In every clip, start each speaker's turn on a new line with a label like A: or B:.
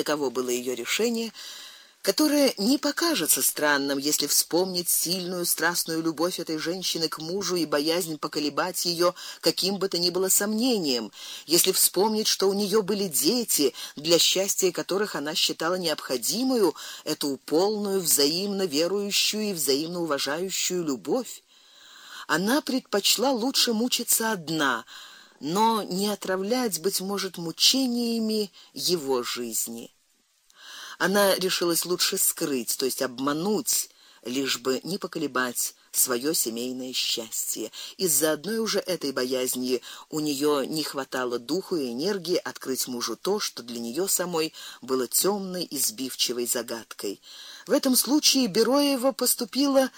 A: Таково было ее решение которое не покажется странным, если вспомнить сильную страстную любовь этой женщины к мужу и боязнь поколебать ее каким бы то ни было сомнением, если вспомнить, что у нее были дети, для счастья которых она считала необходимую эту полную взаимно верующую и взаимно уважающую любовь. Она предпочла лучше мучиться одна, но не отравлять быть может мучениями его жизни. Она решилась лучше скрыть, то есть обмануть, лишь бы не поколебать свое семейное счастье. Из-за одной уже этой боязни у нее не хватало духу и энергии открыть мужу то, что для нее самой было темной и сбивчивой загадкой. В этом случае Бероева поступила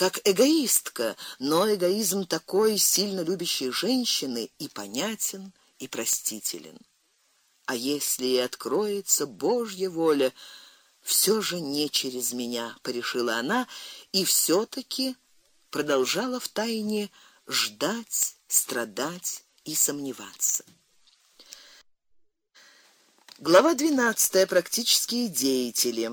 A: как эгоистка, но эгоизм такой сильно любящей женщины и понятен, и простителен. А если и откроется Божья воля, все же не через меня, порешила она и все таки продолжала в тайне ждать, страдать и сомневаться. Глава 12. Практические деятели.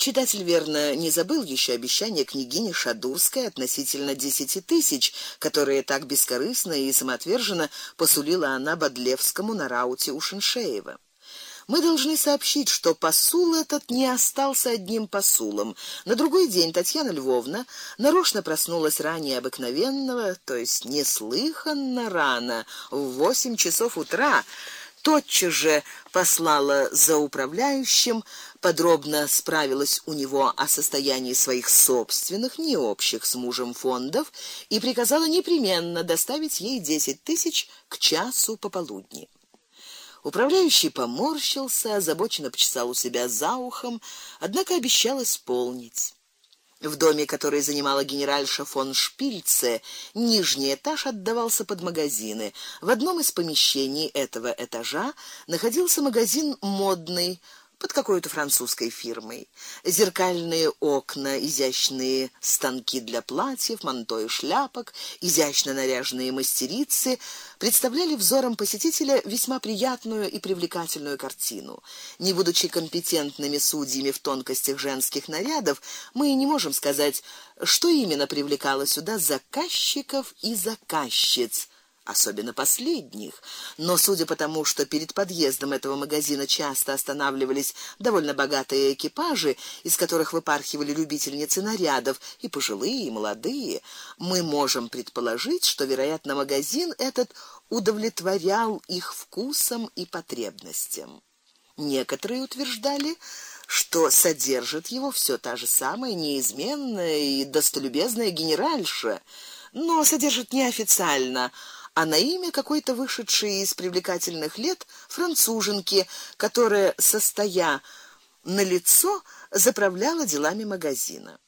A: Читатель верно не забыл еще обещание княгини Шадурской относительно десяти тысяч, которые так бескорыстно и самоотверженно посулила она Бодлевскому на рауте у Шиншеева. Мы должны сообщить, что посул этот не остался одним посулом. На другой день Татьяна Львовна нарочно проснулась ранее обыкновенного, то есть неслыханно рано, в восемь часов утра тотчас же послала за управляющим, подробно справилась у него о состоянии своих собственных, не общих с мужем фондов и приказала непременно доставить ей десять тысяч к часу пополудни. Управляющий поморщился, озабоченно почесал у себя за ухом, однако обещал исполнить. В доме, который занимала генеральша фон Шпильце, нижний этаж отдавался под магазины. В одном из помещений этого этажа находился магазин модный под какой-то французской фирмой. Зеркальные окна, изящные станки для платьев, манто и шляпок, изящно наряженные мастерицы представляли взором посетителя весьма приятную и привлекательную картину. Не будучи компетентными судьями в тонкостях женских нарядов, мы не можем сказать, что именно привлекало сюда заказчиков и заказчиц особенно последних. Но судя по тому, что перед подъездом этого магазина часто останавливались довольно богатые экипажи, из которых выпархивали любительницы нарядов, и пожилые, и молодые, мы можем предположить, что, вероятно, магазин этот удовлетворял их вкусам и потребностям. Некоторые утверждали, что содержит его все та же самая неизменная и достолюбезная генеральша, но содержит неофициально, а на имя какой-то вышедшей из привлекательных лет француженки, которая, состоя на лицо, заправляла делами магазина.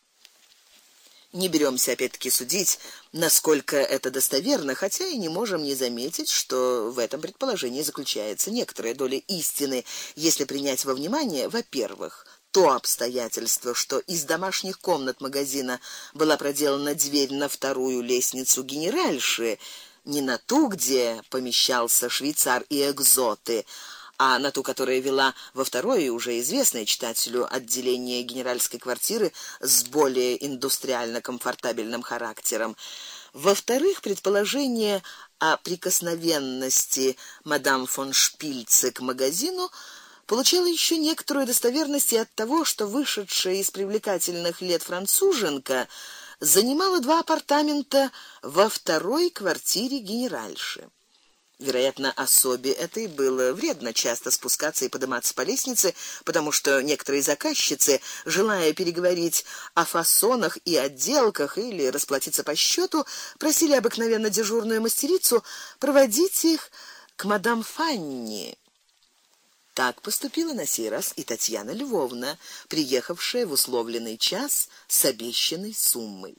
A: Не беремся опять-таки судить, насколько это достоверно, хотя и не можем не заметить, что в этом предположении заключается некоторая доля истины, если принять во внимание, во-первых, то обстоятельство, что из домашних комнат магазина была проделана дверь на вторую лестницу генеральши, не на ту, где помещался швейцар и экзоты, а на ту, которая вела во второе уже известное читателю отделение генеральской квартиры с более индустриально комфортабельным характером. Во-вторых, предположение о прикосновенности мадам фон Шпильце к магазину получало еще некоторую достоверность и от того, что вышедшая из привлекательных лет француженка занимала два апартамента во второй квартире генеральши. Вероятно, особе этой было вредно часто спускаться и подниматься по лестнице, потому что некоторые заказчицы, желая переговорить о фасонах и отделках или расплатиться по счету, просили обыкновенно дежурную мастерицу проводить их к мадам Фанни. Так поступила на сей раз и Татьяна Львовна, приехавшая в условленный час с обещанной суммой.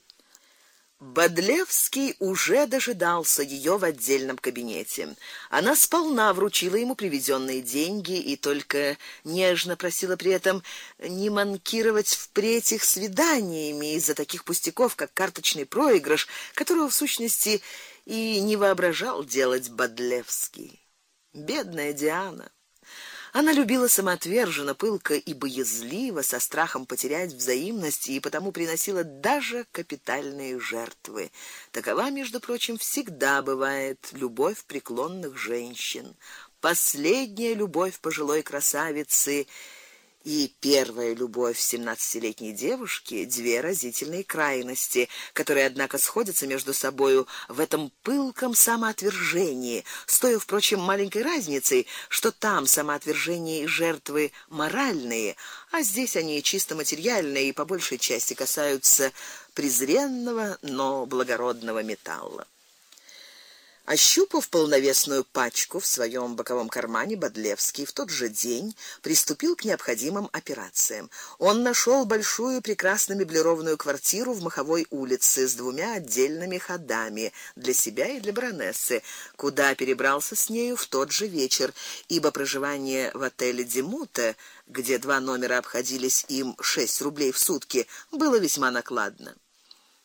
A: Бодлевский уже дожидался ее в отдельном кабинете. Она сполна вручила ему привезенные деньги и только нежно просила при этом не манкировать впредь их свиданиями из-за таких пустяков, как карточный проигрыш, которого в сущности и не воображал делать Бодлевский. Бедная Диана Она любила самоотверженно, пылко и боязливо, со страхом потерять взаимность, и потому приносила даже капитальные жертвы. Такова, между прочим, всегда бывает любовь преклонных женщин. Последняя любовь пожилой красавицы и первая любовь семнадцатилетней девушки две разительные крайности, которые однако сходятся между собою в этом пылком самоотвержении, с впрочем, маленькой разницей, что там самоотвержение и жертвы моральные, а здесь они чисто материальные и по большей части касаются презренного, но благородного металла. Ощупав полновесную пачку в своем боковом кармане, Бодлевский в тот же день приступил к необходимым операциям. Он нашел большую прекрасно меблированную квартиру в Маховой улице с двумя отдельными ходами для себя и для баронессы, куда перебрался с нею в тот же вечер, ибо проживание в отеле Демута, где два номера обходились им 6 рублей в сутки, было весьма накладно.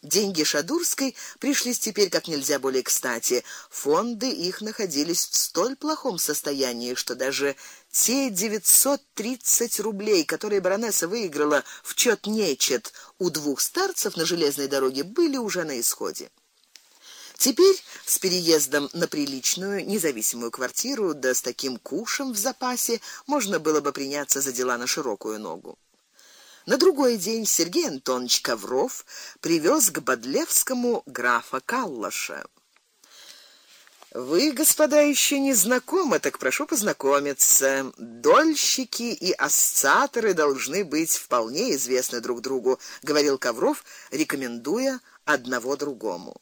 A: Деньги Шадурской пришлись теперь как нельзя более кстати. Фонды их находились в столь плохом состоянии, что даже те 930 рублей, которые баронесса выиграла в чёт-нечет у двух старцев на железной дороге, были уже на исходе. Теперь с переездом на приличную, независимую квартиру, да с таким кушем в запасе, можно было бы приняться за дела на широкую ногу. На другой день Сергей Антонович Ковров привез к Бодлевскому графа Каллаша. Вы, господа, еще не знакомы, так прошу познакомиться. Дольщики и осцаторы должны быть вполне известны друг другу, говорил Ковров, рекомендуя одного другому.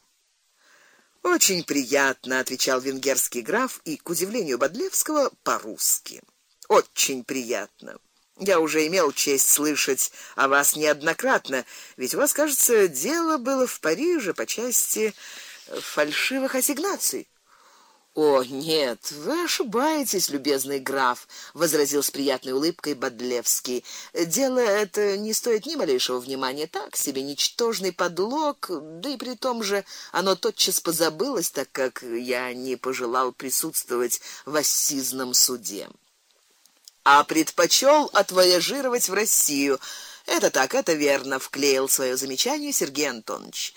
A: Очень приятно, отвечал венгерский граф и к удивлению Бодлевского по-русски. Очень приятно. Я уже имел честь слышать о вас неоднократно, ведь у вас, кажется, дело было в Париже по части фальшивых ассигнаций. О, нет, вы ошибаетесь, любезный граф, возразил с приятной улыбкой Бодлевский. Дело это не стоит ни малейшего внимания, так себе ничтожный подлог, да и при том же оно тотчас позабылось, так как я не пожелал присутствовать в ассизном суде а предпочел отвояжировать в Россию. Это так, это верно, вклеил свое замечание Сергей Антонович.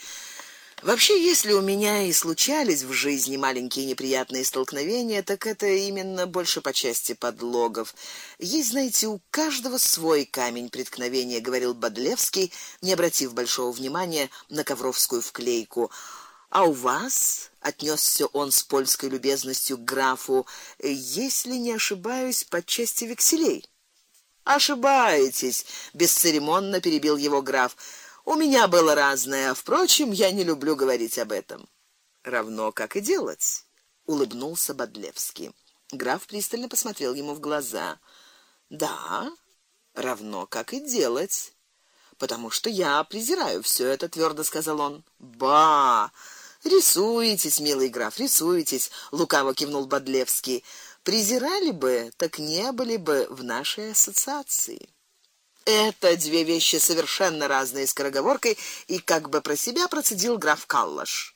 A: Вообще, если у меня и случались в жизни маленькие неприятные столкновения, так это именно больше по части подлогов. Есть, знаете, у каждого свой камень преткновения, говорил Бодлевский, не обратив большого внимания на ковровскую вклейку. А у вас, отнесся он с польской любезностью к графу, если не ошибаюсь, по части векселей. Ошибаетесь, бесцеремонно перебил его граф. У меня было разное, впрочем, я не люблю говорить об этом. Равно как и делать, улыбнулся Бодлевский. Граф пристально посмотрел ему в глаза. Да, равно как и делать, потому что я презираю все это, твердо сказал он. Ба! Рисуетесь, милый граф, рисуетесь, лукаво кивнул Бодлевский. Презирали бы, так не были бы в нашей ассоциации. Это две вещи совершенно разные, с скороговоркой и как бы про себя процедил граф Каллаш.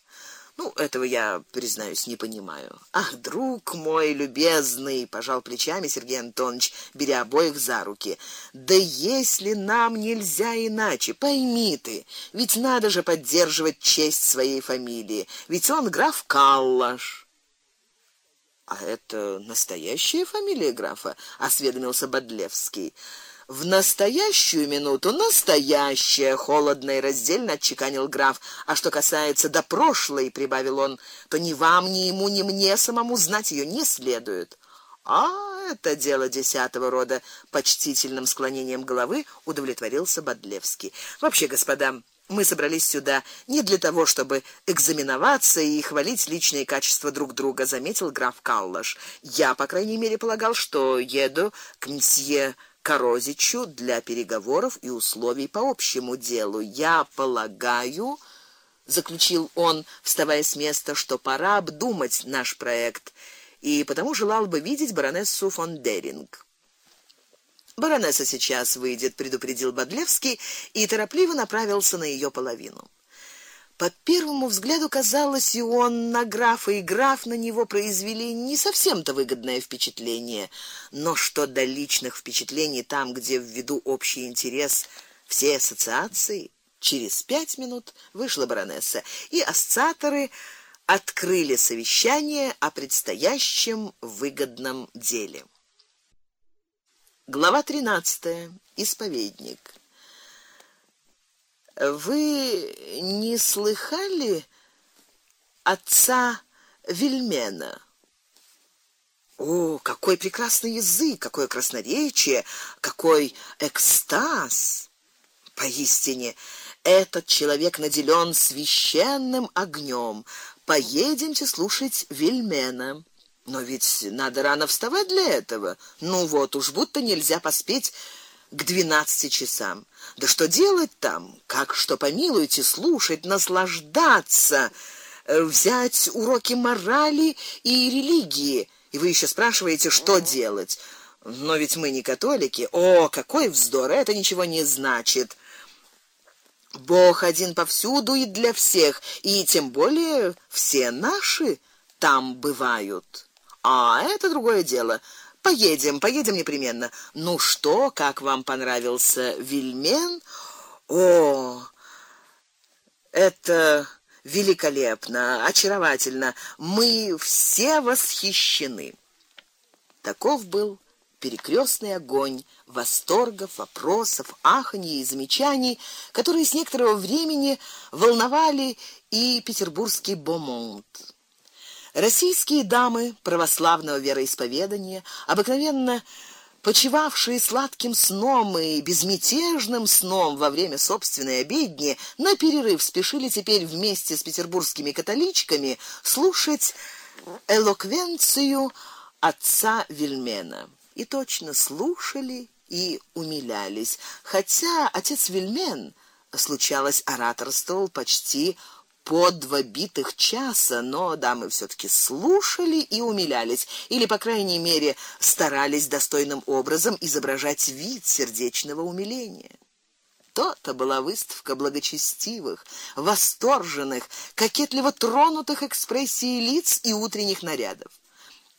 A: Ну, этого я, признаюсь, не понимаю. Ах, друг мой любезный, пожал плечами Сергей Антонович, беря обоих за руки. Да если нам нельзя иначе, пойми ты, ведь надо же поддерживать честь своей фамилии. Ведь он граф Каллаш. А это настоящая фамилия графа, осведомился Бодлевский. В настоящую минуту настоящая, холодно раздельно отчеканил граф. А что касается до прошлой, прибавил он, то ни вам, ни ему, ни мне самому знать ее не следует. А это дело десятого рода, почтительным склонением головы удовлетворился Бодлевский. Вообще, господа, мы собрались сюда не для того, чтобы экзаменоваться и хвалить личные качества друг друга, заметил граф Каллаш. Я, по крайней мере, полагал, что еду к мсье Корозичу для переговоров и условий по общему делу. Я полагаю, заключил он, вставая с места, что пора обдумать наш проект, и потому желал бы видеть баронессу фон Деринг. Баронесса сейчас выйдет, предупредил Бодлевский и торопливо направился на ее половину. По первому взгляду казалось, и он на графа, и граф на него произвели не совсем-то выгодное впечатление, но что до личных впечатлений там, где в виду общий интерес все ассоциации, через пять минут вышла баронесса, и ассоциаторы открыли совещание о предстоящем выгодном деле. Глава 13. Исповедник. Вы не слыхали отца Вильмена? О, какой прекрасный язык, какое красноречие, какой экстаз! Поистине, этот человек наделен священным огнем. Поедемте слушать Вильмена. Но ведь надо рано вставать для этого. Ну вот уж будто нельзя поспеть к двенадцати часам. Да что делать там? Как что помилуйте, слушать, наслаждаться, э, взять уроки морали и религии. И вы еще спрашиваете, что делать? Но ведь мы не католики. О, какой вздор! Это ничего не значит. Бог один повсюду и для всех, и тем более все наши там бывают. А это другое дело. Поедем, поедем непременно. Ну что, как вам понравился Вильмен? О, это великолепно, очаровательно. Мы все восхищены. Таков был перекрестный огонь восторгов, вопросов, аханий и замечаний, которые с некоторого времени волновали и петербургский бомонд. Российские дамы православного вероисповедания, обыкновенно почивавшие сладким сном и безмятежным сном во время собственной обедни, на перерыв спешили теперь вместе с петербургскими католичками слушать элоквенцию отца Вильмена. И точно слушали и умилялись, хотя отец Вильмен случалось ораторствовал почти по два битых часа, но дамы все таки слушали и умилялись, или по крайней мере старались достойным образом изображать вид сердечного умиления. То-то была выставка благочестивых, восторженных, кокетливо тронутых экспрессией лиц и утренних нарядов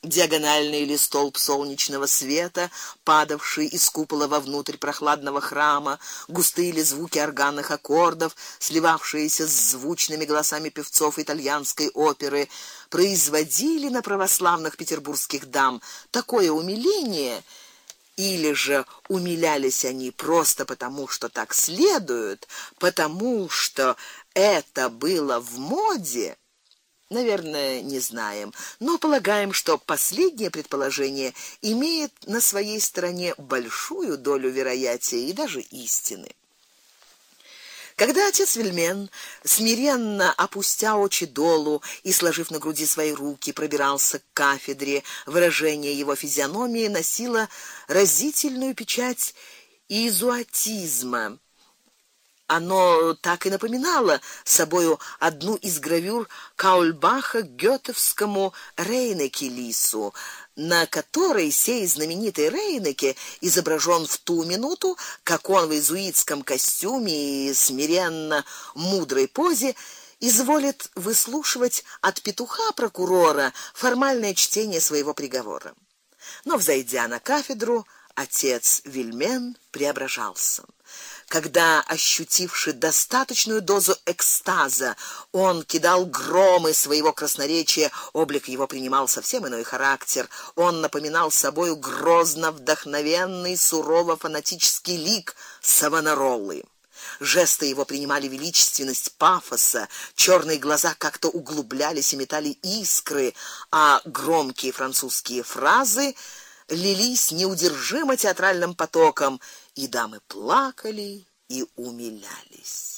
A: диагональный или столб солнечного света, падавший из купола вовнутрь прохладного храма, густые ли звуки органных аккордов, сливавшиеся с звучными голосами певцов итальянской оперы, производили на православных петербургских дам такое умиление, или же умилялись они просто потому, что так следует, потому что это было в моде Наверное, не знаем, но полагаем, что последнее предположение имеет на своей стороне большую долю вероятия и даже истины. Когда отец Вельмен, смиренно опустя очи долу и сложив на груди свои руки, пробирался к кафедре, выражение его физиономии носило разительную печать изуатизма оно так и напоминало собою одну из гравюр Каульбаха к гётовскому Рейнеке-лису, на которой сей знаменитый Рейнеке изображен в ту минуту, как он в иезуитском костюме и смиренно мудрой позе изволит выслушивать от петуха прокурора формальное чтение своего приговора. Но взойдя на кафедру, отец Вильмен преображался когда, ощутивший достаточную дозу экстаза, он кидал громы своего красноречия, облик его принимал совсем иной характер. Он напоминал собою грозно вдохновенный, сурово фанатический лик Савонаролы. Жесты его принимали величественность пафоса, черные глаза как-то углублялись и метали искры, а громкие французские фразы лились неудержимо театральным потоком, и дамы плакали и умилялись.